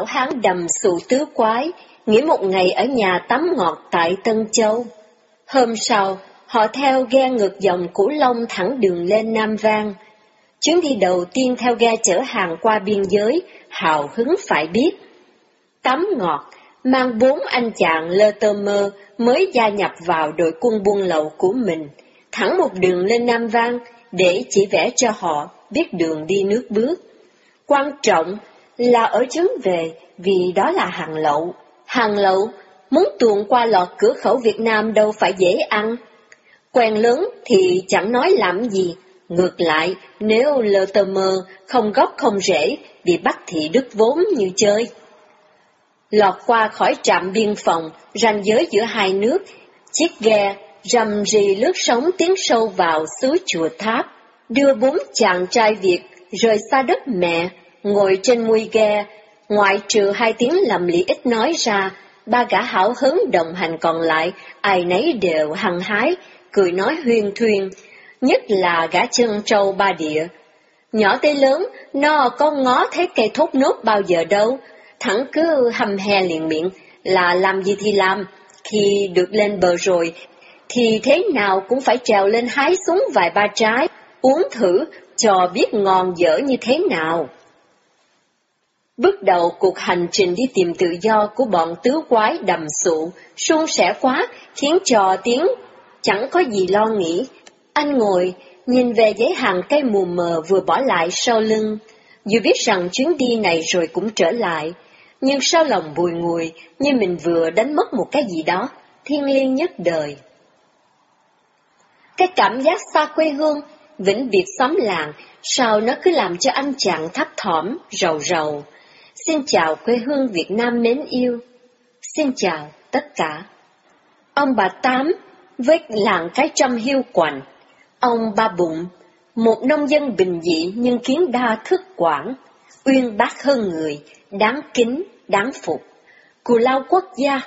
Nhóm hảo hán đầm sụ tứ quái, nghỉ một ngày ở nhà tắm ngọt tại Tân Châu. Hôm sau, họ theo ghe ngược dòng Cửu Long thẳng đường lên Nam Vang. Chuyến đi đầu tiên theo ghe chở hàng qua biên giới, hào hứng phải biết. Tắm ngọt, mang bốn anh chàng lơ tơ mơ mới gia nhập vào đội quân buôn lậu của mình, thẳng một đường lên Nam Vang để chỉ vẽ cho họ biết đường đi nước bước. Quan trọng là ở chấn về vì đó là hàng lậu. Hàng lậu muốn tuồn qua lọt cửa khẩu Việt Nam đâu phải dễ ăn. Quen lớn thì chẳng nói làm gì, ngược lại nếu lơ tơ mơ không gốc không rễ bị bắt thì đứt vốn như chơi. Lọt qua khỏi trạm biên phòng, ranh giới giữa hai nước, chiếc ghe rầm rì lướt sóng tiến sâu vào xứ chùa tháp, đưa bốn chàng trai Việt rời xa đất mẹ, ngồi trên mui ghe, ngoại trừ hai tiếng lầm lì ít nói ra, ba gã hảo hứng đồng hành còn lại, ai nấy đều hăng hái, cười nói huyên thuyên, nhất là gã chân trâu ba địa. Nhỏ tới lớn, nó có ngó thấy cây thốt nốt bao giờ đâu, thẳng cứ hầm he liền miệng, là làm gì thì làm, khi được lên bờ rồi, thì thế nào cũng phải trèo lên hái xuống vài ba trái, uống thử, cho biết ngon dở như thế nào. Bước đầu cuộc hành trình đi tìm tự do của bọn tứ quái đầm sụ, suôn sẻ quá, khiến cho tiếng chẳng có gì lo nghĩ. Anh ngồi, nhìn về giấy hàng cây mù mờ vừa bỏ lại sau lưng, dù biết rằng chuyến đi này rồi cũng trở lại, nhưng sao lòng bùi ngùi như mình vừa đánh mất một cái gì đó, thiên liêng nhất đời. Cái cảm giác xa quê hương, vĩnh biệt xóm làng, sao nó cứ làm cho anh chàng thấp thỏm, rầu rầu. Xin chào quê hương Việt Nam mến yêu. Xin chào tất cả. Ông bà Tám với làng cái trăm hiu quạnh. Ông ba bụng, một nông dân bình dị nhưng kiến đa thức quảng, uyên bác hơn người, đáng kính, đáng phục. Cù lao quốc gia,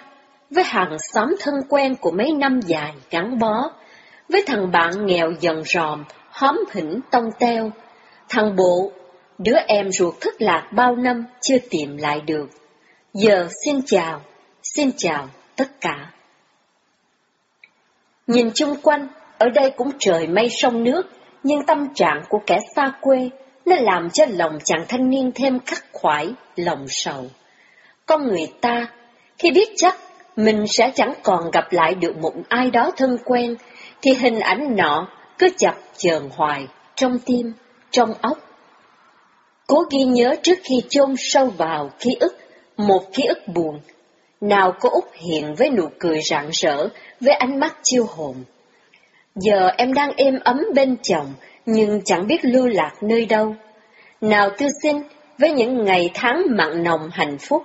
với hàng xóm thân quen của mấy năm dài gắn bó, với thằng bạn nghèo dần ròm, hóm hỉnh tông teo, thằng bộ, đứa em ruột thất lạc bao năm chưa tìm lại được. Giờ xin chào, xin chào tất cả. Nhìn chung quanh, ở đây cũng trời mây sông nước, nhưng tâm trạng của kẻ xa quê, nó làm cho lòng chàng thanh niên thêm khắc khoải, lòng sầu. Con người ta, khi biết chắc mình sẽ chẳng còn gặp lại được một ai đó thân quen, thì hình ảnh nọ cứ chập chờn hoài, trong tim, trong óc. Cố ghi nhớ trước khi chôn sâu vào ký ức, một ký ức buồn, nào có út hiện với nụ cười rạng rỡ, với ánh mắt chiêu hồn. Giờ em đang êm ấm bên chồng, nhưng chẳng biết lưu lạc nơi đâu. Nào tư sinh, với những ngày tháng mặn nồng hạnh phúc,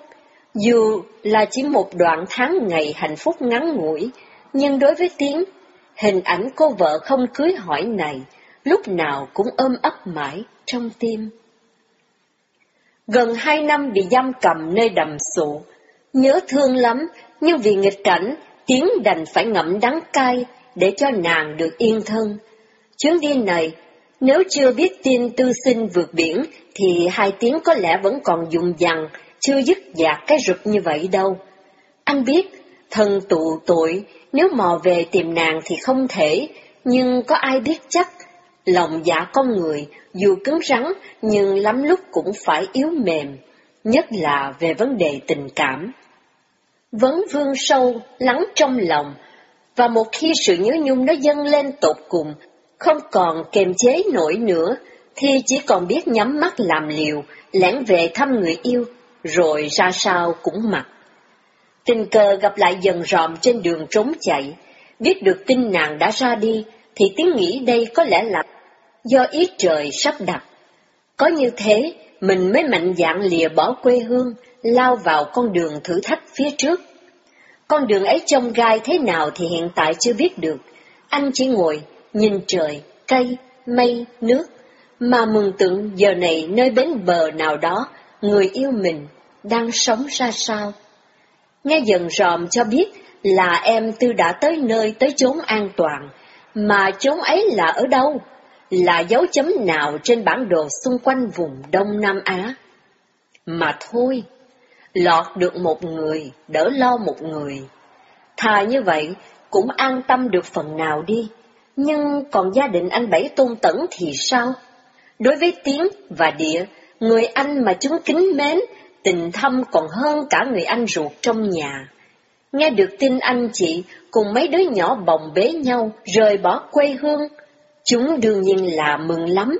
dù là chỉ một đoạn tháng ngày hạnh phúc ngắn ngủi, nhưng đối với Tiến, hình ảnh cô vợ không cưới hỏi này, lúc nào cũng ôm ấp mãi trong tim. Gần hai năm bị giam cầm nơi đầm sụ, nhớ thương lắm, nhưng vì nghịch cảnh, Tiến đành phải ngậm đắng cay để cho nàng được yên thân. Chuyến đi này, nếu chưa biết tin tư sinh vượt biển, thì hai tiếng có lẽ vẫn còn dùng dằn, chưa dứt dạc cái rụt như vậy đâu. Anh biết, thần tụ tội, nếu mò về tìm nàng thì không thể, nhưng có ai biết chắc, lòng dạ con người, dù cứng rắn, nhưng lắm lúc cũng phải yếu mềm, nhất là về vấn đề tình cảm. Vấn vương sâu, lắng trong lòng, và một khi sự nhớ nhung nó dâng lên tột cùng, không còn kềm chế nổi nữa, thì chỉ còn biết nhắm mắt làm liều, lẻn về thăm người yêu, rồi ra sao cũng mặc. Tình cờ gặp lại dần ròm trên đường trốn chạy, biết được tin nàng đã ra đi, thì tiếng nghĩ đây có lẽ là do ý trời sắp đặt. Có như thế, mình mới mạnh dạn lìa bỏ quê hương, lao vào con đường thử thách phía trước. Con đường ấy trông gai thế nào thì hiện tại chưa biết được. Anh chỉ ngồi, nhìn trời, cây, mây, nước, mà mừng tượng giờ này nơi bến bờ nào đó, người yêu mình đang sống ra sao. Nghe dần ròm cho biết là em tư đã tới nơi tới chốn an toàn, mà chốn ấy là ở đâu? Là dấu chấm nào trên bản đồ xung quanh vùng Đông Nam Á? mà thôi. Lọt được một người, đỡ lo một người. Thà như vậy, cũng an tâm được phần nào đi. Nhưng còn gia đình anh Bảy tôn tẩn thì sao? Đối với tiếng và địa, người anh mà chúng kính mến, tình thâm còn hơn cả người anh ruột trong nhà. Nghe được tin anh chị cùng mấy đứa nhỏ bồng bế nhau, rời bỏ quê hương, chúng đương nhiên là mừng lắm.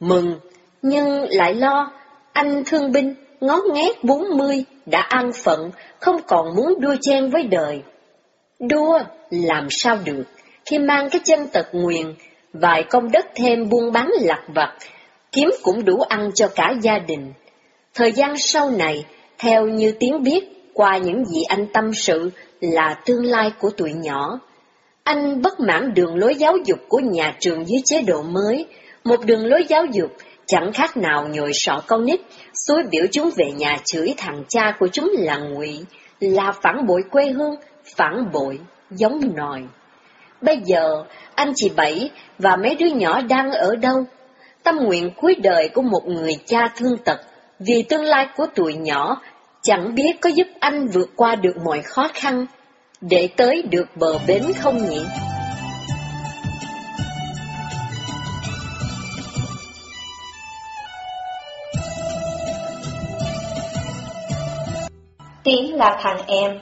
Mừng, nhưng lại lo, anh thương binh, ngót nghét bốn mươi, đã an phận, không còn muốn đua chen với đời. Đua, làm sao được, khi mang cái chân tật nguyền, vài công đất thêm buôn bán lặt vặt, kiếm cũng đủ ăn cho cả gia đình. Thời gian sau này, theo như tiếng biết qua những gì anh tâm sự là tương lai của tụi nhỏ. Anh bất mãn đường lối giáo dục của nhà trường dưới chế độ mới, một đường lối giáo dục chẳng khác nào nhồi sọ con nít, xúi biểu chúng về nhà chửi thằng cha của chúng là ngụy, là phản bội quê hương, phản bội, giống nòi. Bây giờ, anh chị Bảy và mấy đứa nhỏ đang ở đâu? Tâm nguyện cuối đời của một người cha thương tật, vì tương lai của tuổi nhỏ, chẳng biết có giúp anh vượt qua được mọi khó khăn, để tới được bờ bến không nhỉ? Tiến là thằng em,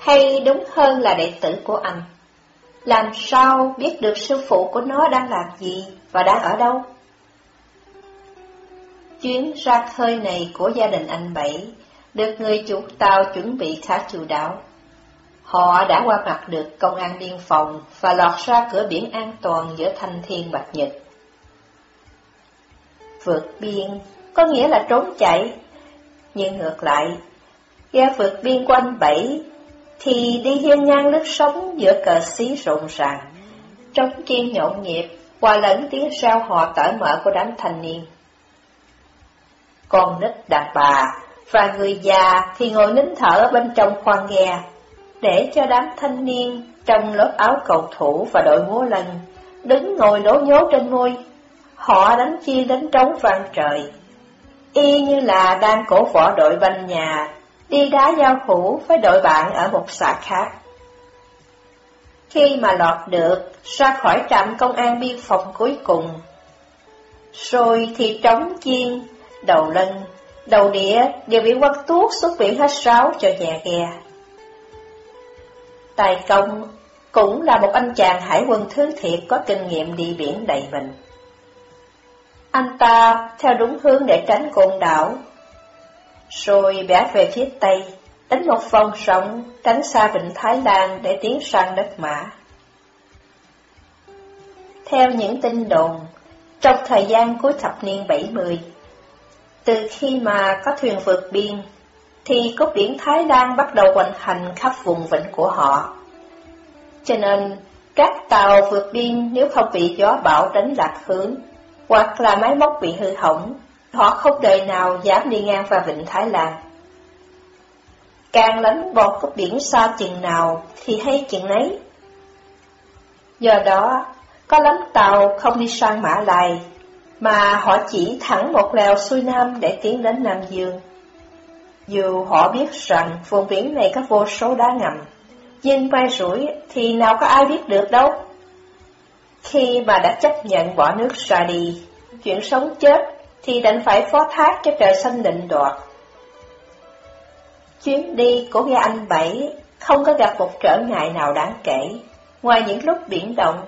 hay đúng hơn là đệ tử của anh. Làm sao biết được sư phụ của nó đang làm gì và đang ở đâu? Chuyến ra khơi này của gia đình anh Bảy được người chủ tàu chuẩn bị khá chu đáo. Họ đã qua mặt được công an biên phòng và lọt ra cửa biển an toàn giữa thanh thiên bạch nhật. Vượt biên có nghĩa là trốn chạy, nhưng ngược lại, ghe vượt biên quanh Bảy thì đi hiên ngang lướt sóng giữa cờ xí rộn ràng, trong chiên nhộn nhịp, hòa lẫn tiếng sao họ tở mở của đám thanh niên. Con nít đàn bà và người già thì ngồi nín thở bên trong khoang ghe, để cho đám thanh niên trong lớp áo cầu thủ và đội múa lân đứng ngồi lố nhố trên môi. Họ đánh chia đánh trống vang trời, y như là đang cổ võ đội banh nhà đi đá giao hữu với đội bạn ở một xã khác. Khi mà lọt được ra khỏi trạm công an biên phòng cuối cùng, rồi thì trống chiên, đầu lân, đầu đĩa đều bị quăng tuốt xuất biển hết sáo cho nhà ghe. Tài công cũng là một anh chàng hải quân thứ thiệt có kinh nghiệm đi biển đầy mình. Anh ta theo đúng hướng để tránh côn đảo, rồi bẻ về phía tây, đánh một vòng rộng, tránh xa vịnh Thái Lan để tiến sang đất Mã. Theo những tin đồn, trong thời gian cuối thập niên 70, từ khi mà có thuyền vượt biên, thì cốt biển Thái Lan bắt đầu hoành hành khắp vùng vịnh của họ. Cho nên, các tàu vượt biên nếu không bị gió bão đánh lạc hướng, hoặc là máy móc bị hư hỏng, họ không đời nào dám đi ngang qua vịnh Thái Lan. Càng lánh bọt cốt biển xa chừng nào thì hay chừng nấy. Do đó, có lắm tàu không đi sang Mã Lai, mà họ chỉ thẳng một lèo xuôi nam để tiến đến Nam Dương. Dù họ biết rằng vùng biển này có vô số đá ngầm, nhưng vai rủi thì nào có ai biết được đâu. Khi mà đã chấp nhận bỏ nước ra đi, chuyện sống chết thì đành phải phó thác cho trời xanh định đoạt. Chuyến đi của ghe anh Bảy không có gặp một trở ngại nào đáng kể, ngoài những lúc biển động.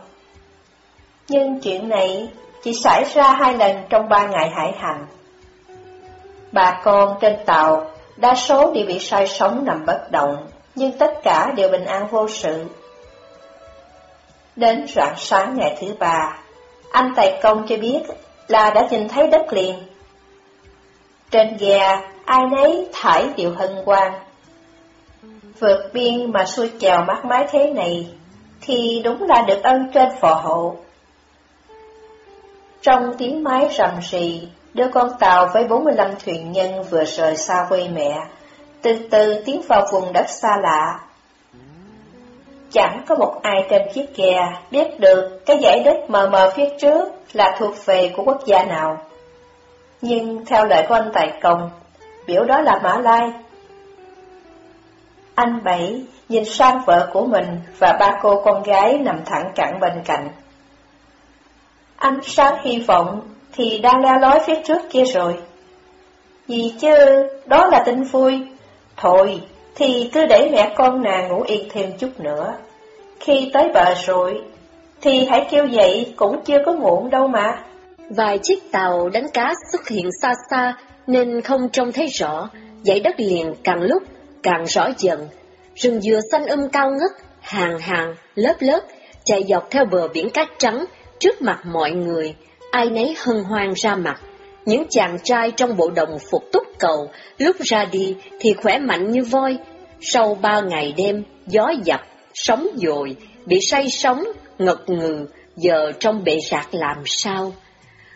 Nhưng chuyện này chỉ xảy ra hai lần trong ba ngày hải hành. Bà con trên tàu, đa số đều bị sai sống nằm bất động, nhưng tất cả đều bình an vô sự. Đến rạng sáng ngày thứ ba, anh Tài Công cho biết là đã nhìn thấy đất liền. Trên ghe, ai nấy thải điều hân hoan. Vượt biên mà xuôi chèo mát mái thế này, thì đúng là được ân trên phò hộ. Trong tiếng máy rầm rì, đứa con tàu với 45 thuyền nhân vừa rời xa quê mẹ, từ từ tiến vào vùng đất xa lạ. Chẳng có một ai trên chiếc ghe biết được cái dãy đất mờ mờ phía trước là thuộc về của quốc gia nào. Nhưng theo lời của anh Tài Công, biểu đó là Mã Lai. Anh Bảy nhìn sang vợ của mình và ba cô con gái nằm thẳng cẳng bên cạnh. Ánh sáng hy vọng thì đang la lối phía trước kia rồi. Gì chứ, đó là tin vui. Thôi, thì cứ để mẹ con nàng ngủ yên thêm chút nữa. Khi tới bờ rồi, thì hãy kêu dậy cũng chưa có muộn đâu mà. Vài chiếc tàu đánh cá xuất hiện xa xa nên không trông thấy rõ, dãy đất liền càng lúc càng rõ dần. Rừng dừa xanh um cao ngất, hàng hàng, lớp lớp, chạy dọc theo bờ biển cát trắng, trước mặt mọi người, ai nấy hân hoan ra mặt. Những chàng trai trong bộ đồng phục túc cầu, lúc ra đi thì khỏe mạnh như voi. Sau ba ngày đêm, gió dập, sóng dội, bị say sóng, ngật ngừ, giờ trong bệ rạc làm sao?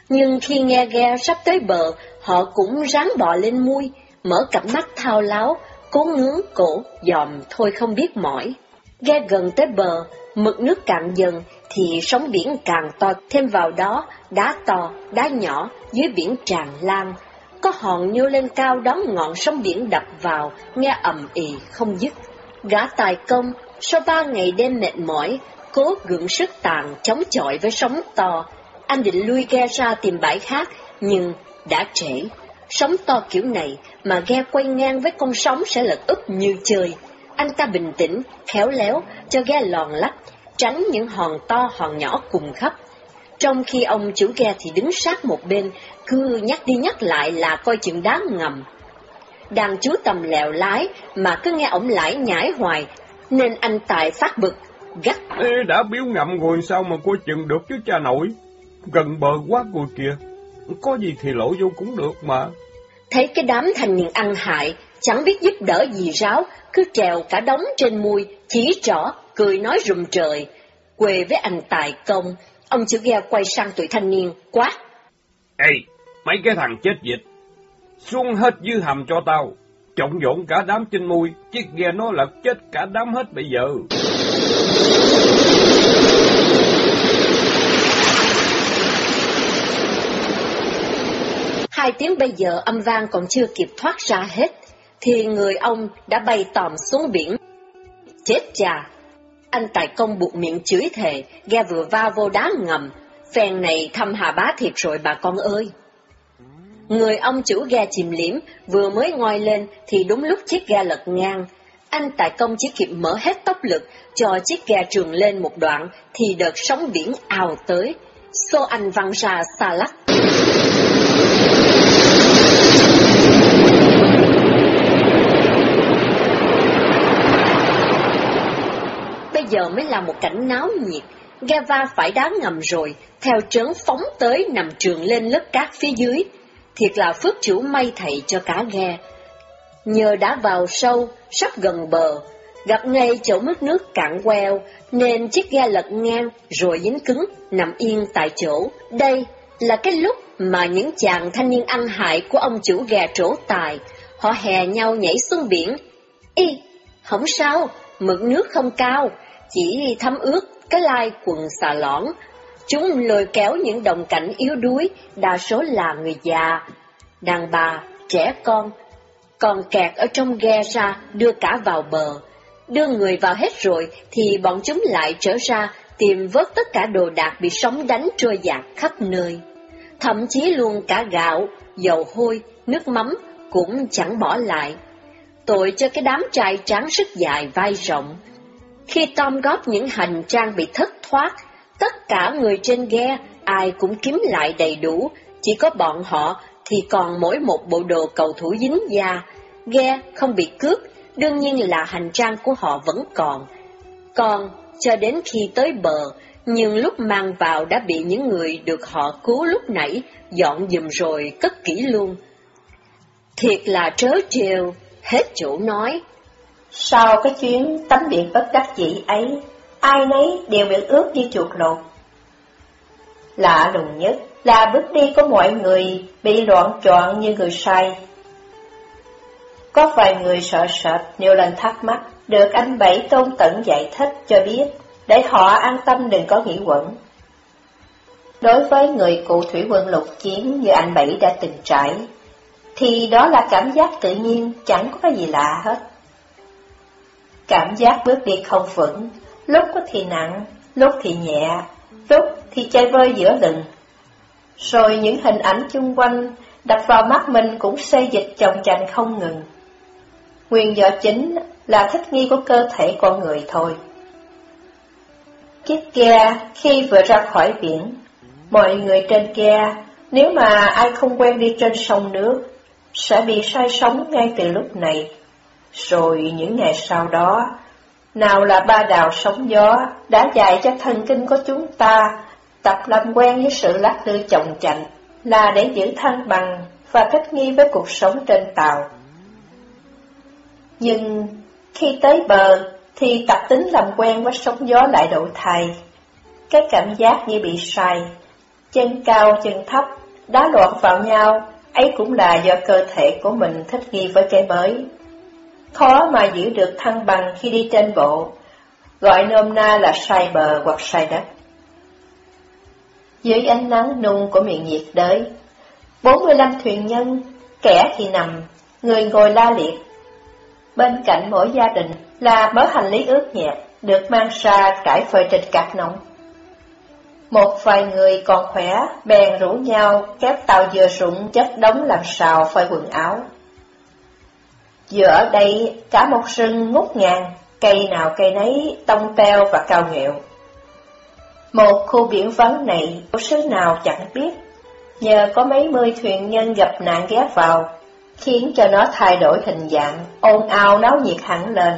Nhưng khi nghe ghe sắp tới bờ, họ cũng ráng bò lên mui, mở cặp mắt thao láo, cố ngướng cổ, dòm thôi không biết mỏi. Ghe gần tới bờ, mực nước cạn dần thì sóng biển càng to, thêm vào đó đá to, đá nhỏ dưới biển tràn lan. Có hòn nhô lên cao đón ngọn sóng biển đập vào, nghe ầm ì không dứt. Gã tài công, sau ba ngày đêm mệt mỏi, cố gượng sức tàn chống chọi với sóng to. Anh định lui ghe ra tìm bãi khác, nhưng đã trễ. Sóng to kiểu này mà ghe quay ngang với con sóng sẽ lật úp như chơi. Anh ta bình tĩnh, khéo léo, cho ghe lòn lách, tránh những hòn to hòn nhỏ cùng khắp. Trong khi ông chủ ghe thì đứng sát một bên, cứ nhắc đi nhắc lại là coi chừng đá ngầm. Đang chú tầm lèo lái mà cứ nghe ổng lải nhải hoài, nên anh Tài phát bực, gắt. Ê, đã biếu ngậm rồi sao mà coi chừng được chứ cha nội. Gần bờ quá rồi kìa, có gì thì lộ vô cũng được mà. Thấy cái đám thanh niên ăn hại, chẳng biết giúp đỡ gì ráo, cứ trèo cả đống trên mui, chỉ trỏ, cười nói rùm trời. Quê với anh Tài Công, ông chữ ghe quay sang tụi thanh niên, quát. Ê, mấy cái thằng chết dịch, xuống hết dư hầm cho tao, trọng dọn cả đám trên mui, chiếc ghe nó lật chết cả đám hết bây giờ. Hai tiếng bây giờ âm vang còn chưa kịp thoát ra hết, thì người ông đã bay tòm xuống biển. Chết cha! Anh Tài Công buộc miệng chửi thề, ghe vừa va vô đá ngầm. Phèn này thăm hà bá thiệt rồi bà con ơi! Người ông chủ ghe chìm liễm, vừa mới ngoi lên thì đúng lúc chiếc ghe lật ngang. Anh Tài Công chỉ kịp mở hết tốc lực, cho chiếc ghe trường lên một đoạn, thì đợt sóng biển ào tới. Xô anh văng ra xa lắc. Giờ mới là một cảnh náo nhiệt, ghe va phải đá ngầm rồi, theo trớn phóng tới nằm trường lên lớp cát phía dưới. Thiệt là phước chủ may thầy cho cả ghe. Nhờ đã vào sâu, sắp gần bờ, gặp ngay chỗ mức nước cạn queo, nên chiếc ghe lật ngang rồi dính cứng, nằm yên tại chỗ. Đây là cái lúc mà những chàng thanh niên ăn hại của ông chủ ghe trổ tài, họ hè nhau nhảy xuống biển. Y, không sao, mực nước không cao, chỉ thấm ướt cái lai quần xà lõn. Chúng lôi kéo những đồng cảnh yếu đuối, đa số là người già, đàn bà, trẻ con, còn kẹt ở trong ghe ra đưa cả vào bờ. Đưa người vào hết rồi thì bọn chúng lại trở ra tìm vớt tất cả đồ đạc bị sóng đánh trôi dạt khắp nơi. Thậm chí luôn cả gạo, dầu hôi, nước mắm cũng chẳng bỏ lại. Tội cho cái đám trai tráng sức dài vai rộng. Khi Tom góp những hành trang bị thất thoát, tất cả người trên ghe ai cũng kiếm lại đầy đủ, chỉ có bọn họ thì còn mỗi một bộ đồ cầu thủ dính da. Ghe không bị cướp, đương nhiên là hành trang của họ vẫn còn. Còn cho đến khi tới bờ, nhưng lúc mang vào đã bị những người được họ cứu lúc nãy dọn dùm rồi cất kỹ luôn. Thiệt là trớ trêu, hết chỗ nói. Sau cái chuyến tắm biển bất đắc dĩ ấy, ai nấy đều miệng ướt như chuột lột. Lạ lùng nhất là bước đi của mọi người bị loạn trọn như người say. Có vài người sợ sệt nhiều lần thắc mắc, được anh Bảy tôn tận giải thích cho biết, để họ an tâm đừng có nghĩ quẩn. Đối với người cụ thủy quân lục chiến như anh Bảy đã từng trải, thì đó là cảm giác tự nhiên, chẳng có gì lạ hết. Cảm giác bước đi không vững, lúc thì nặng, lúc thì nhẹ, lúc thì chơi vơi giữa lừng. Rồi những hình ảnh chung quanh đập vào mắt mình cũng xây dịch chồng chành không ngừng. Nguyên do chính là thích nghi của cơ thể con người thôi. Chiếc ghe khi vừa ra khỏi biển, mọi người trên ghe, nếu mà ai không quen đi trên sông nước, sẽ bị say sóng ngay từ lúc này. Rồi những ngày sau đó, nào là ba đào sóng gió đã dạy cho thần kinh của chúng ta tập làm quen với sự lắc lư chồng chạnh là để giữ thăng bằng và thích nghi với cuộc sống trên tàu. Nhưng khi tới bờ thì tập tính làm quen với sóng gió lại đổi thay. Cái cảm giác như bị say, chân cao chân thấp, đá loạn vào nhau, ấy cũng là do cơ thể của mình thích nghi với cái mới. Khó mà giữ được thăng bằng khi đi trên bộ, gọi nôm na là sai bờ hoặc sai đất. Dưới ánh nắng nung của miền nhiệt đới, 45 thuyền nhân, kẻ thì nằm, người ngồi la liệt. Bên cạnh mỗi gia đình là mớ hành lý ướt nhẹp, được mang ra trải phơi trên cát nóng. Một vài người còn khỏe, bèn rủ nhau kéo tàu dừa rụng chất đóng làm sào phơi quần áo. Giữa đây cả một rừng ngút ngàn, cây nào cây nấy tông teo và cao nghẹo. Một khu biển vắng này, sứ nào chẳng biết, nhờ có mấy mươi thuyền nhân gặp nạn ghé vào, khiến cho nó thay đổi hình dạng, ồn ào náo nhiệt hẳn lên.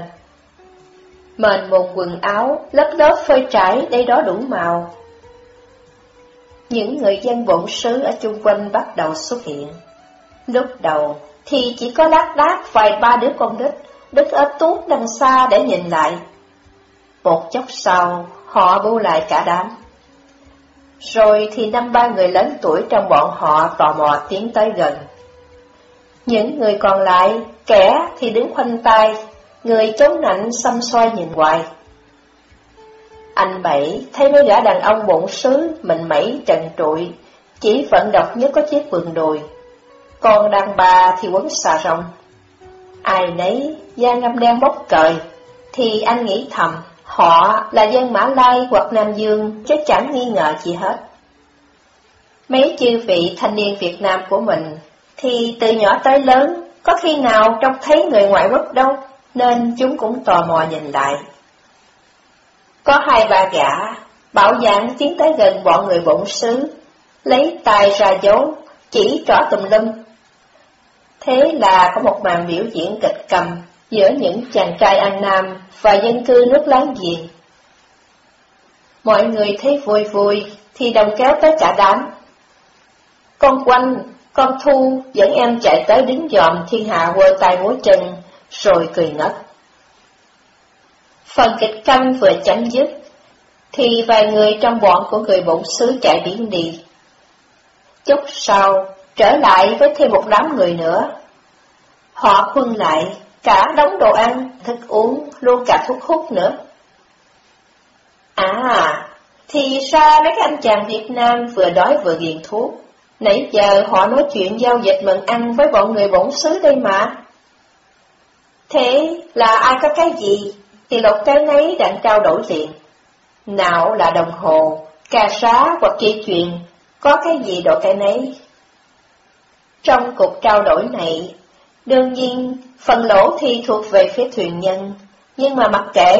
Mền mùng quần áo, lớp lớp phơi trải đây đó đủ màu. Những người dân bổn xứ ở chung quanh bắt đầu xuất hiện. Lúc đầu thì chỉ có lác đác vài ba đứa con nít, đứng ở tuốt đằng xa để nhìn lại. Một chốc sau, họ bu lại cả đám. Rồi thì năm ba người lớn tuổi trong bọn họ tò mò tiến tới gần. Những người còn lại, kẻ thì đứng khoanh tay, người chống nạnh xăm xoay nhìn hoài. Anh Bảy thấy mấy gã đàn ông bổn xứ, mình mẩy trần trụi, chỉ vận độc nhất có chiếc quần đùi. Còn đàn bà thì quấn xà rồng. Ai nấy, da ngâm đen bốc cời, thì anh nghĩ thầm, họ là dân Mã Lai hoặc Nam Dương, chắc chẳng nghi ngờ gì hết. Mấy chư vị thanh niên Việt Nam của mình, thì từ nhỏ tới lớn, có khi nào trông thấy người ngoại quốc đâu, nên chúng cũng tò mò nhìn lại. Có hai ba gã, bảo dạng tiến tới gần bọn người bổn xứ, lấy tay ra dấu, chỉ trỏ tùm lum. Thế là có một màn biểu diễn kịch cầm giữa những chàng trai An Nam và dân cư nước láng giềng. Mọi người thấy vui vui thì đồng kéo tới cả đám. Con quanh, con thu dẫn em chạy tới đứng dòm thiên hạ quơ tay múa chân, rồi cười ngất. Phần kịch câm vừa chấm dứt, thì vài người trong bọn của người bổn xứ chạy biến đi. Chút sau, trở lại với thêm một đám người nữa. Họ quân lại, cả đống đồ ăn, thức uống, luôn cả thuốc hút nữa. À, thì ra mấy anh chàng Việt Nam vừa đói vừa nghiện thuốc. Nãy giờ họ nói chuyện giao dịch mừng ăn với bọn người bổn xứ đây mà. Thế là ai có cái gì, thì lột cái nấy đặng trao đổi liền. Nào là đồng hồ, cà sá hoặc chỉ chuyện, có cái gì đổi cái nấy. Trong cuộc trao đổi này, đương nhiên phần lỗ thì thuộc về phía thuyền nhân, nhưng mà mặc kệ,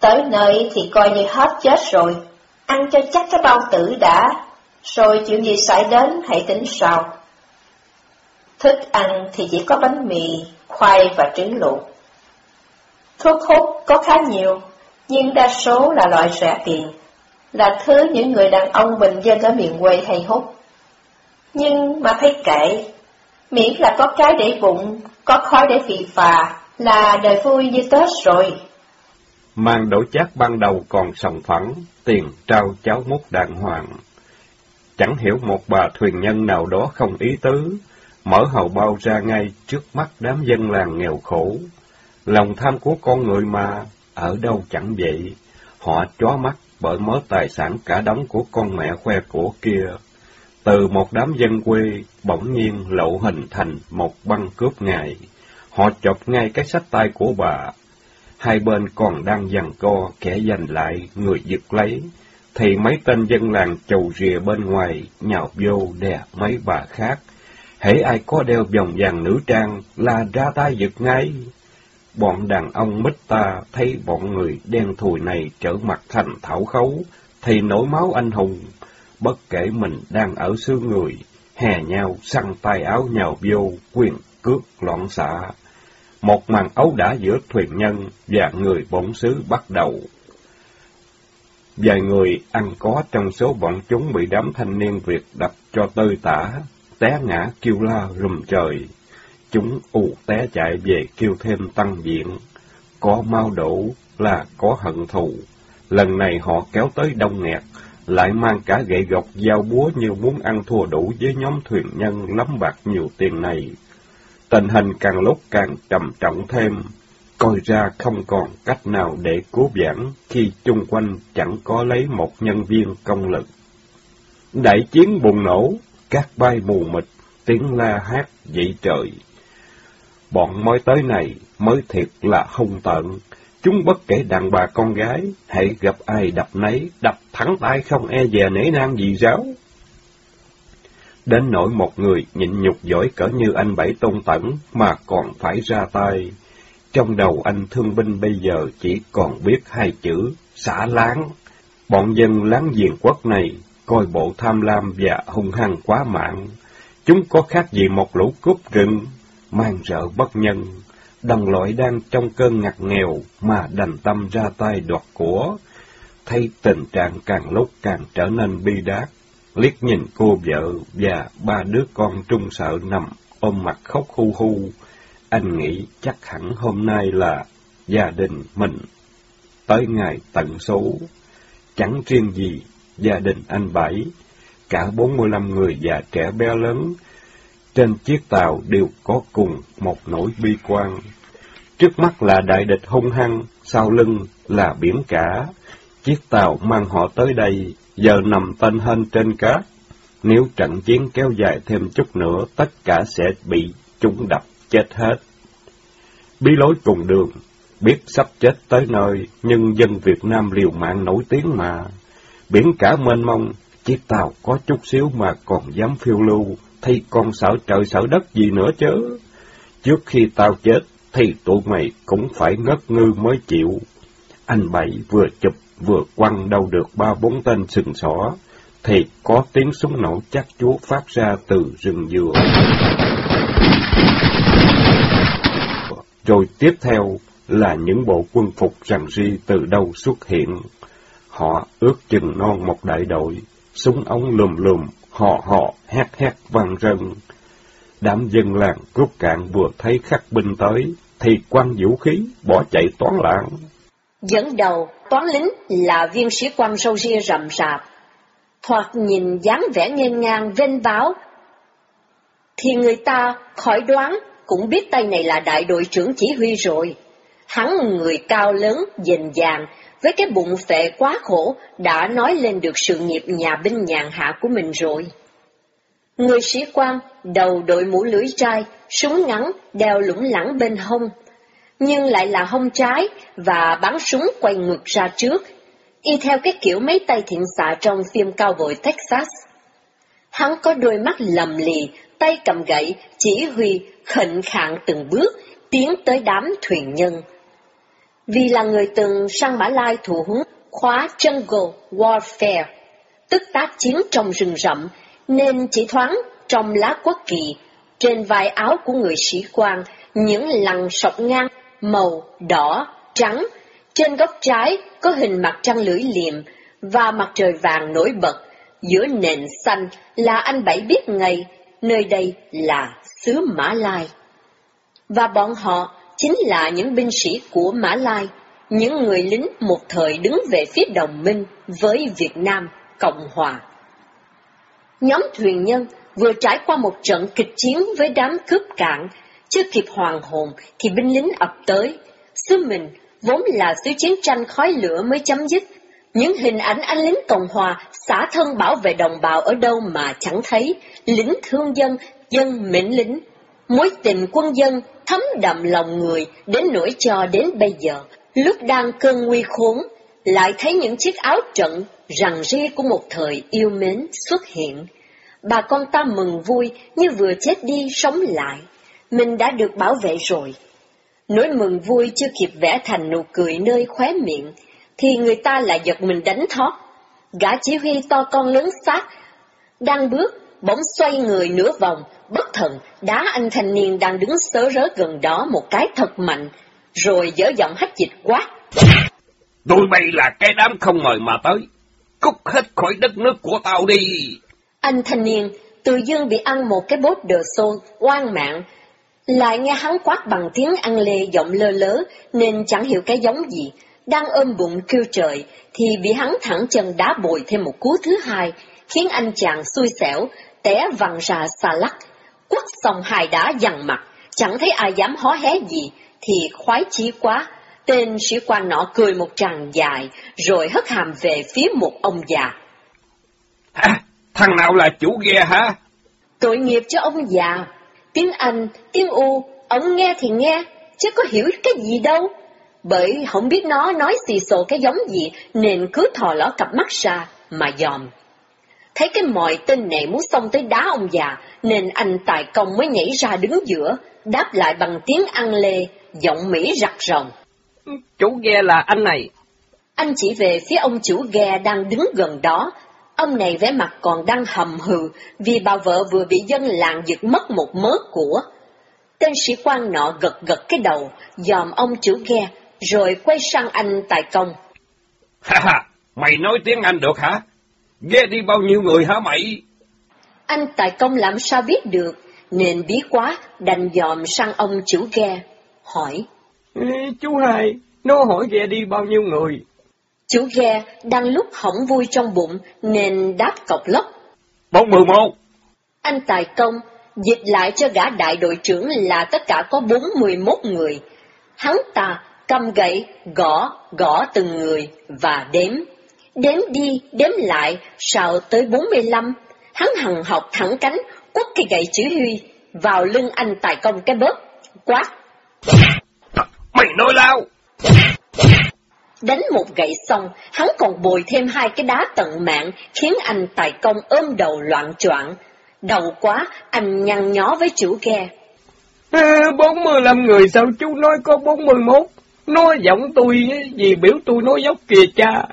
tới nơi thì coi như hết chết rồi, ăn cho chắc cái bao tử đã, rồi chuyện gì xảy đến hãy tính sau. Thức ăn thì chỉ có bánh mì, khoai và trứng luộc. Thuốc hút có khá nhiều, nhưng đa số là loại rẻ tiền, là thứ những người đàn ông bình dân ở miền quê hay hút. Nhưng mà thấy kệ, miễn là có cái để bụng, có khói để phì phà, là đời vui như Tết rồi. Mang đổ chát ban đầu còn sòng phẳng, tiền trao cháo mút đàng hoàng. Chẳng hiểu một bà thuyền nhân nào đó không ý tứ, mở hầu bao ra ngay trước mắt đám dân làng nghèo khổ. Lòng tham của con người mà, ở đâu chẳng vậy. Họ chó mắt bởi mớ tài sản cả đống của con mẹ khoe của kia từ một đám dân quê bỗng nhiên lộ hình thành một băng cướp ngài. Họ chộp ngay cái sách tay của bà. Hai bên còn đang giằng co, kẻ giành lại, người giật lấy. Thì mấy tên dân làng chầu rìa bên ngoài, nhào vô đè mấy bà khác. Hễ ai có đeo vòng vàng nữ trang là ra tay giật ngay. Bọn đàn ông mít ta thấy bọn người đen thùi này trở mặt thành thảo khấu, thì nổi máu anh hùng. Bất kể mình đang ở xứ người, hè nhau săn tay áo nhào vô, quyền cướp loạn xạ. Một màn ấu đã giữa thuyền nhân và người bổn xứ bắt đầu. Vài người ăn có trong số bọn chúng bị đám thanh niên Việt đập cho tơi tả, té ngã kêu la rùm trời. Chúng ù té chạy về kêu thêm tăng diện. Có mau đổ là có hận thù. Lần này họ kéo tới đông nghẹt, lại mang cả gậy gộc dao búa như muốn ăn thua đủ với nhóm thuyền nhân lắm bạc nhiều tiền này. Tình hình càng lúc càng trầm trọng thêm, coi ra không còn cách nào để cứu vãn khi chung quanh chẳng có lấy một nhân viên công lực. Đại chiến bùng nổ, các bay mù mịt, tiếng la hát dậy trời. Bọn mới tới này mới thiệt là hung tợn, chúng bất kể đàn bà con gái, hãy gặp ai đập nấy, đập thẳng tay không e dè nể nang gì giáo. Đến nỗi một người nhịn nhục giỏi cỡ như anh Bảy Tôn Tẩn mà còn phải ra tay. Trong đầu anh thương binh bây giờ chỉ còn biết hai chữ, xả láng. Bọn dân láng giềng quốc này, coi bộ tham lam và hung hăng quá mạng. Chúng có khác gì một lũ cướp rừng, mang rợ bất nhân. Đồng loại đang trong cơn ngặt nghèo mà đành tâm ra tay đoạt của. Thấy tình trạng càng lúc càng trở nên bi đát, liếc nhìn cô vợ và ba đứa con trung sợ nằm ôm mặt khóc hu hu. Anh nghĩ chắc hẳn hôm nay là gia đình mình tới ngày tận số. Chẳng riêng gì gia đình anh Bảy, cả bốn mươi lăm người già trẻ bé lớn, trên chiếc tàu đều có cùng một nỗi bi quan. Trước mắt là đại địch hung hăng, sau lưng là biển cả. Chiếc tàu mang họ tới đây, giờ nằm tên hên trên cát. Nếu trận chiến kéo dài thêm chút nữa, tất cả sẽ bị chúng đập chết hết. Bí lối cùng đường, biết sắp chết tới nơi, nhưng dân Việt Nam liều mạng nổi tiếng mà. Biển cả mênh mông, chiếc tàu có chút xíu mà còn dám phiêu lưu, thì còn sợ trời sợ đất gì nữa chứ. Trước khi tao chết, thì tụi mày cũng phải ngất ngư mới chịu. Anh Bảy vừa chụp vừa quăng đâu được ba bốn tên sừng sỏ, thì có tiếng súng nổ chắc chúa phát ra từ rừng dừa. Rồi tiếp theo là những bộ quân phục rằng ri từ đâu xuất hiện. Họ ước chừng non một đại đội, súng ống lùm lùm, họ họ hét hét vang rân. Đám dân làng rút cạn vừa thấy khắc binh tới, thì quăng vũ khí, bỏ chạy toán lạng. Dẫn đầu, toán lính là viên sĩ quan râu ria rậm rạp. Thoạt nhìn dáng vẻ nghênh ngang vênh báo, thì người ta khỏi đoán cũng biết tay này là đại đội trưởng chỉ huy rồi. Hắn người cao lớn, dình dàng, với cái bụng phệ quá khổ, đã nói lên được sự nghiệp nhà binh nhàn hạ của mình rồi. Người sĩ quan, đầu đội mũ lưỡi trai, súng ngắn, đeo lủng lẳng bên hông, nhưng lại là hông trái và bắn súng quay ngược ra trước, y theo cái kiểu mấy tay thiện xạ trong phim cao bội Texas. Hắn có đôi mắt lầm lì, tay cầm gậy, chỉ huy, khệnh khạng từng bước, tiến tới đám thuyền nhân. Vì là người từng sang Mã Lai thủ huấn khóa Jungle Warfare, tức tác chiến trong rừng rậm, nên chỉ thoáng trong lá quốc kỳ, trên vai áo của người sĩ quan, những lằn sọc ngang màu đỏ, trắng, trên góc trái có hình mặt trăng lưỡi liềm và mặt trời vàng nổi bật, giữa nền xanh là anh Bảy biết ngay, nơi đây là xứ Mã Lai. Và bọn họ chính là những binh sĩ của Mã Lai, những người lính một thời đứng về phía đồng minh với Việt Nam Cộng Hòa. Nhóm thuyền nhân vừa trải qua một trận kịch chiến với đám cướp cạn, chưa kịp hoàng hồn thì binh lính ập tới. Xứ mình vốn là xứ chiến tranh khói lửa mới chấm dứt, Những hình ảnh anh lính Cộng Hòa xả thân bảo vệ đồng bào ở đâu mà chẳng thấy, lính thương dân, dân mệnh lính. Mối tình quân dân thấm đậm lòng người đến nỗi cho đến bây giờ, lúc đang cơn nguy khốn, lại thấy những chiếc áo trận rằng ri của một thời yêu mến xuất hiện. Bà con ta mừng vui như vừa chết đi sống lại. Mình đã được bảo vệ rồi. Nỗi mừng vui chưa kịp vẽ thành nụ cười nơi khóe miệng, thì người ta lại giật mình đánh thót. Gã chỉ huy to con lớn xác, đang bước, bỗng xoay người nửa vòng, bất thần, đá anh thanh niên đang đứng sớ rớ gần đó một cái thật mạnh, rồi dở giọng hách dịch quát. Tụi bay là cái đám không mời mà tới, cút hết khỏi đất nước của tao đi. Anh thanh niên, tự dương bị ăn một cái bốt đờ xô, oan mạng, lại nghe hắn quát bằng tiếng ăn lê giọng lơ lớ, nên chẳng hiểu cái giống gì, đang ôm bụng kêu trời, thì bị hắn thẳng chân đá bồi thêm một cú thứ hai, khiến anh chàng xui xẻo, té văng ra xa lắc, quất xong hai đá dằn mặt, chẳng thấy ai dám hó hé gì, thì khoái chí quá. Tên sĩ quan nọ cười một tràng dài, rồi hất hàm về phía một ông già. Hả? Thằng nào là chủ ghe hả? Tội nghiệp cho ông già. Tiếng Anh, tiếng U, ông nghe thì nghe, chứ có hiểu cái gì đâu. Bởi không biết nó nói xì xồ cái giống gì, nên cứ thò ló cặp mắt ra, mà dòm. Thấy cái mọi tên này muốn xông tới đá ông già, nên anh Tài Công mới nhảy ra đứng giữa, đáp lại bằng tiếng ăn lê, giọng Mỹ rặt ròng. Chủ ghe là anh này. Anh chỉ về phía ông chủ ghe đang đứng gần đó. Ông này vẻ mặt còn đang hầm hừ vì bà vợ vừa bị dân làng giật mất một mớ của. Tên sĩ quan nọ gật gật cái đầu, dòm ông chủ ghe, rồi quay sang anh Tài Công. Ha ha, mày nói tiếng Anh được hả? Ghe đi bao nhiêu người hả mày? Anh Tài Công làm sao biết được, nên bí quá đành dòm sang ông chủ ghe, hỏi. Ừ, chú hai, nó hỏi ghe đi bao nhiêu người? Chủ ghe đang lúc hỏng vui trong bụng nên đáp cọc lốc. Bốn mười một. Anh Tài Công dịch lại cho gã đại đội trưởng là tất cả có bốn mươi mốt người. Hắn ta cầm gậy, gõ, gõ từng người và đếm. Đếm đi, đếm lại, sao tới bốn mươi lăm. Hắn hằng học thẳng cánh, quất cái gậy chỉ huy vào lưng anh Tài Công cái bớt, quát. Mày nói lao! Đánh một gậy xong, hắn còn bồi thêm hai cái đá tận mạng, khiến anh Tài Công ôm đầu loạn choạng. Đầu quá, anh nhăn nhó với chủ ghe. À, 45 người sao chú nói có 41? Nói giọng tôi vì biểu tôi nói dốc kìa cha.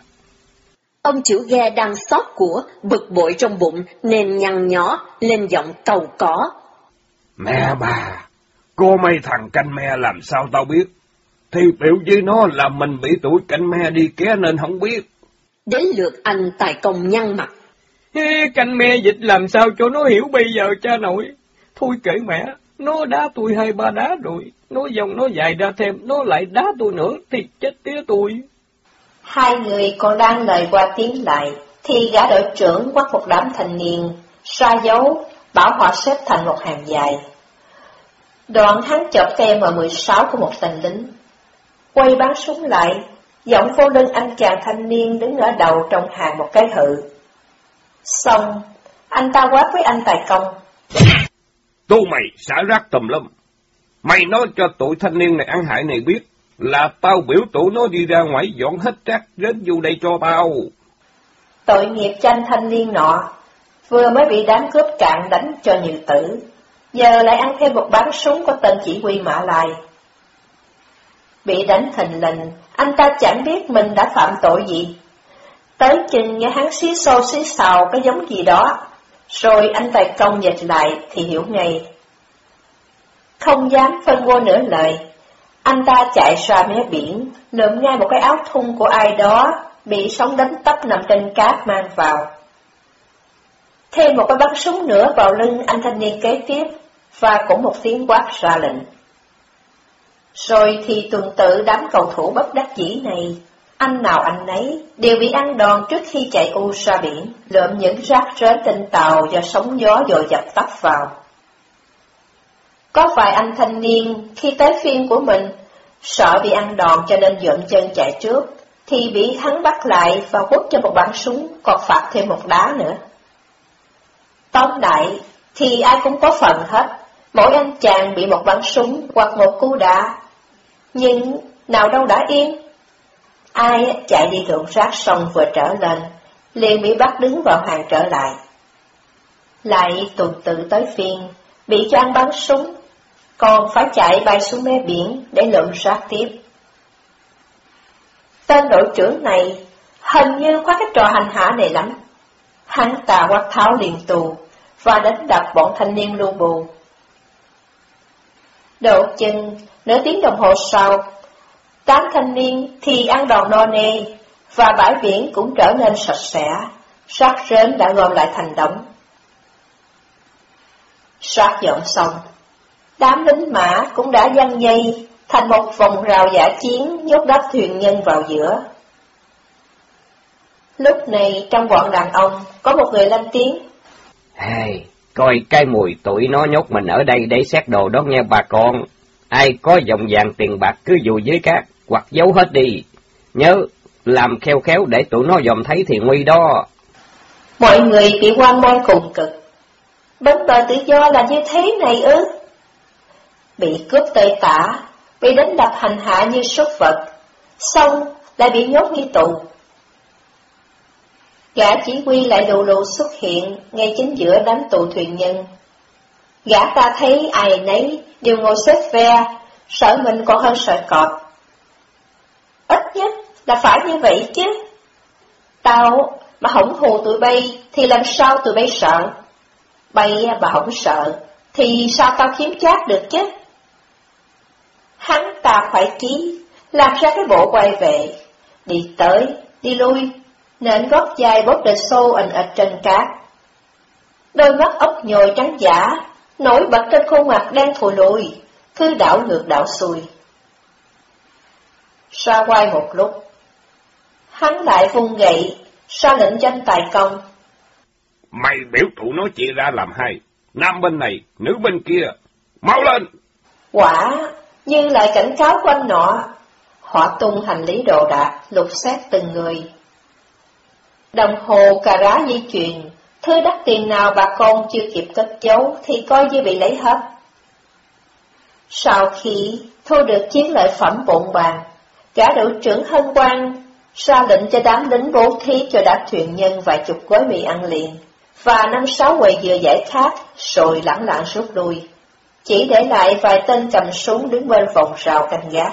Ông chủ ghe đang xót của, bực bội trong bụng nên nhăn nhó, lên giọng cầu có. Mẹ bà, cô mấy thằng canh me làm sao tao biết? Thì biểu với nó là mình bị tuổi canh me đi ké nên không biết. Đến lượt anh tài công nhăn mặt. Ê, canh me dịch làm sao cho nó hiểu bây giờ cha nội. Thôi kể mẹ, nó đá tôi hai ba đá rồi. Nó dòng nó dài ra thêm, nó lại đá tôi nữa thì chết tía tôi. Hai người còn đang lời qua tiếng lại, thì gã đội trưởng quát một đám thanh niên, xa dấu, bảo họ xếp thành một hàng dài. Đoạn hắn chọc cây M16 của một tên lính. Quay bắn súng lại, giọng vô lưng anh chàng thanh niên đứng ở đầu trong hàng một cái hự. Xong, anh ta quát với anh tài công. Tô mày xả rác tùm lum. Mày nói cho tụi thanh niên này ăn hại này biết, là tao biểu tụ nó đi ra ngoài dọn hết rác đến vô đây cho tao. Tội nghiệp tranh thanh niên nọ, vừa mới bị đám cướp cạn đánh cho nhiều tử, giờ lại ăn thêm một bắn súng của tên chỉ huy Mã Lai. Bị đánh thình lình, anh ta chẳng biết mình đã phạm tội gì. Tới chừng nghe hắn xí xô xí xào cái giống gì đó, rồi anh tài công dịch lại thì hiểu ngay. Không dám phân vô nửa lời, anh ta chạy ra mé biển, lượm ngay một cái áo thun của ai đó, bị sóng đánh tấp nằm trên cát mang vào. Thêm một cái bắn súng nữa vào lưng anh thanh niên kế tiếp, và cũng một tiếng quát ra lệnh. Rồi thì tuần tự đám cầu thủ bất đắc dĩ này, anh nào anh nấy, đều bị ăn đòn trước khi chạy u ra biển, lượm những rác rến trên tàu do sóng gió dội dập tấp vào. Có vài anh thanh niên, khi tới phiên của mình, sợ bị ăn đòn cho nên dượm chân chạy trước, thì bị hắn bắt lại và quất cho một bắn súng, còn phạt thêm một đá nữa. Tóm lại, thì ai cũng có phần hết, mỗi anh chàng bị một bắn súng hoặc một cú đá. Nhưng nào đâu đã yên. Ai chạy đi thượng rác xong vừa trở lên, liền bị bắt đứng vào hàng trở lại. Lại tuần tự tới phiên, bị cho ăn bắn súng, còn phải chạy bay xuống mé biển để lượm rác tiếp. Tên đội trưởng này hình như có cái trò hành hạ này lắm. Hắn ta quát tháo liền tù và đánh đập bọn thanh niên lưu bù. Đột chừng nửa tiếng đồng hồ sau, tám thanh niên thì ăn đòn no nê và bãi biển cũng trở nên sạch sẽ, rác rến đã gom lại thành đống. Sát dọn xong, đám lính mã cũng đã dăng dây thành một vòng rào giả chiến nhốt đáp thuyền nhân vào giữa. Lúc này trong bọn đàn ông có một người lên tiếng. Hey, coi cái mùi tuổi nó nhốt mình ở đây để xét đồ đó nghe bà con. Ai có dòng vàng tiền bạc cứ dù dưới cát, hoặc giấu hết đi. Nhớ, làm khéo khéo để tụi nó dòm thấy thì nguy đó. Mọi người bị quan mang cùng cực. Bến bờ tự do là như thế này ư? Bị cướp tơi tả, bị đánh đập hành hạ như súc vật, xong lại bị nhốt như tù. Gã chỉ huy lại đồ lù xuất hiện ngay chính giữa đám tù thuyền nhân. Gã ta thấy ai nấy đều ngồi xếp ve, sợ mình còn hơn sợ cọp. Ít nhất là phải như vậy chứ. Tao mà hổng hù tụi bay thì làm sao tụi bay sợ? Bay mà hổng sợ thì sao tao kiếm chát được chứ? Hắn ta phải ký, làm ra cái bộ quay về, đi tới, đi lui, nện gót dài bóp đệt xô ẩn ạch trên cát. Đôi mắt ốc nhồi trắng giả, nổi bật trên khuôn mặt đen thùi lùi, cứ đảo ngược đảo xuôi. Sa quay một lúc, hắn lại vung gậy, ra lệnh tranh tài công. Mày biểu tụ nó chia ra làm hai, nam bên này, nữ bên kia, mau lên! Quả, như lại cảnh cáo của anh nọ, họ tung hành lý đồ đạc, lục xét từng người. Đồng hồ cà rá di chuyển, thứ đắt tiền nào bà con chưa kịp cất giấu thì coi như bị lấy hết. Sau khi thu được chiến lợi phẩm bộn bàn, cả đội trưởng Hân Quang ra lệnh cho đám lính bố thí cho đám thuyền nhân vài chục gói mì ăn liền, và năm sáu quầy dừa giải khát, rồi lẳng lặng rút lui. Chỉ để lại vài tên cầm súng đứng bên vòng rào canh gác.